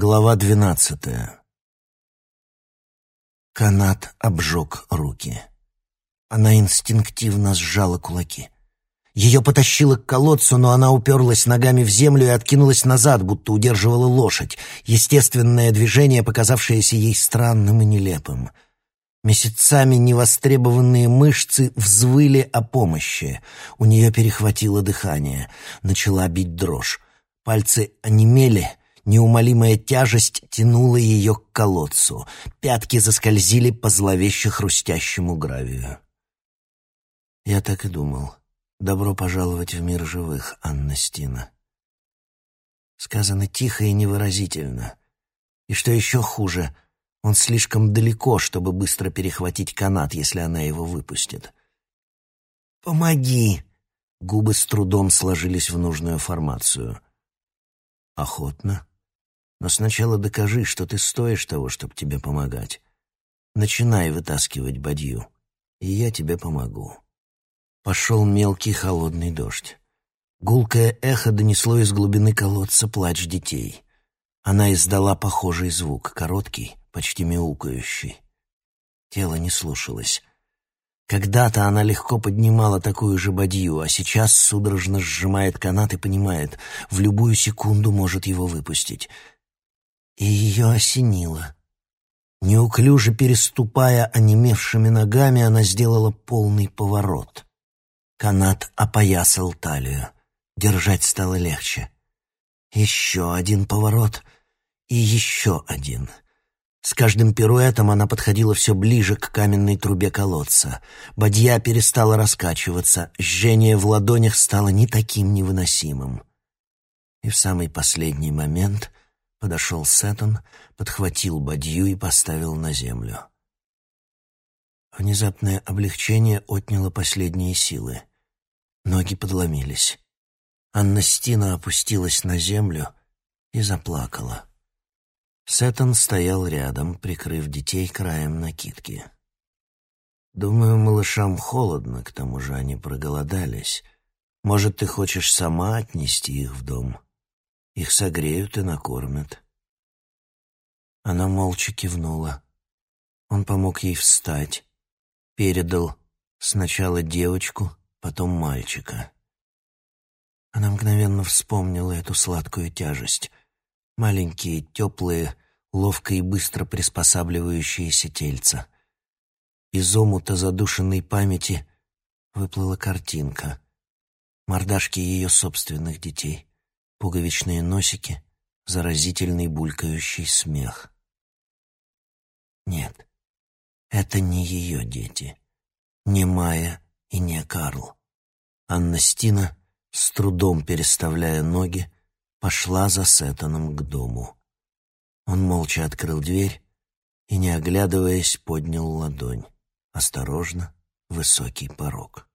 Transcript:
Глава двенадцатая. Канат обжег руки. Она инстинктивно сжала кулаки. Ее потащило к колодцу, но она уперлась ногами в землю и откинулась назад, будто удерживала лошадь. Естественное движение, показавшееся ей странным и нелепым. Месяцами невостребованные мышцы взвыли о помощи. У нее перехватило дыхание. Начала бить дрожь. Пальцы онемели, Неумолимая тяжесть тянула ее к колодцу. Пятки заскользили по зловеще хрустящему гравию. Я так и думал. Добро пожаловать в мир живых, Анна Стина. Сказано тихо и невыразительно. И что еще хуже, он слишком далеко, чтобы быстро перехватить канат, если она его выпустит. «Помоги!» Губы с трудом сложились в нужную формацию. «Охотно», но сначала докажи, что ты стоишь того, чтобы тебе помогать. Начинай вытаскивать бадью, и я тебе помогу. Пошел мелкий холодный дождь. Гулкое эхо донесло из глубины колодца плач детей. Она издала похожий звук, короткий, почти мяукающий. Тело не слушалось. Когда-то она легко поднимала такую же бадью, а сейчас судорожно сжимает канат и понимает, в любую секунду может его выпустить — и ее осенило. Неуклюже переступая онемевшими ногами, она сделала полный поворот. Канат опоясал талию. Держать стало легче. Еще один поворот и еще один. С каждым пируэтом она подходила все ближе к каменной трубе колодца. Бадья перестала раскачиваться, жжение в ладонях стало не таким невыносимым. И в самый последний момент Подошел Сеттон, подхватил бадью и поставил на землю. Внезапное облегчение отняло последние силы. Ноги подломились. Анна Стина опустилась на землю и заплакала. Сеттон стоял рядом, прикрыв детей краем накидки. «Думаю, малышам холодно, к тому же они проголодались. Может, ты хочешь сама отнести их в дом?» Их согреют и накормят. Она молча кивнула. Он помог ей встать, передал сначала девочку, потом мальчика. Она мгновенно вспомнила эту сладкую тяжесть. Маленькие, теплые, ловко и быстро приспосабливающиеся тельца. Из омута задушенной памяти выплыла картинка. Мордашки ее собственных детей пуговичные носики, заразительный булькающий смех. Нет, это не ее дети, не Майя и не Карл. Анна Стина, с трудом переставляя ноги, пошла за Сеттоном к дому. Он молча открыл дверь и, не оглядываясь, поднял ладонь. Осторожно, высокий порог.